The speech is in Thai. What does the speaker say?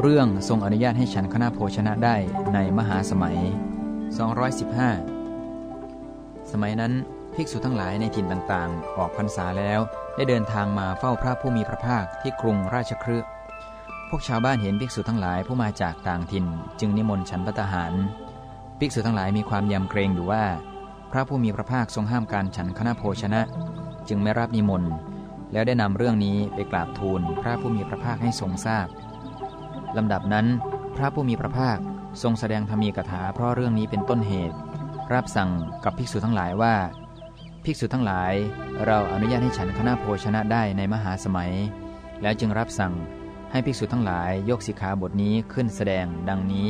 เรื่องทรงอนุญาตให้ฉันคณะโภชนะได้ในมหาสมัย 215 สมัยนั้นภิกษุทั้งหลายในถิ่นต่างๆ ออกพรรษาแล้วได้เดินทางมาเฝ้าพระผู้มีพระภาคที่กรุงราชครืพวกชาวบ้านเห็นภิกษุทั้งหลายผู้มาจากต่างถิ่น จึงนิมนต์ฉันพัตหาร ภิกษุทั้งหลายมีความยำเกรงอยู่ว่า พระผู้มีพระภาคทรงห้ามการฉันคณะโภชนะ จึงไม่รับนิมนต์ แล้วได้นำเรื่องนี้ไปกราบทูลพระผู้มีพระภาคให้ทรงทราบ ลำดับนั้น พระผู้มีพระภาคทรงแสดงธรรมีกถาเพราะเรื่องนี้เป็นต้นเหตุ รับสั่งกับภิกษุทั้งหลายว่า ภิกษุทั้งหลาย เราอนุญาตให้ฉันคณะโภชนะได้ในมหาสมัย แล้วจึงรับสั่งให้ภิกษุทั้งหลายยกสิกขาบทนี้ขึ้นแสดงดังนี้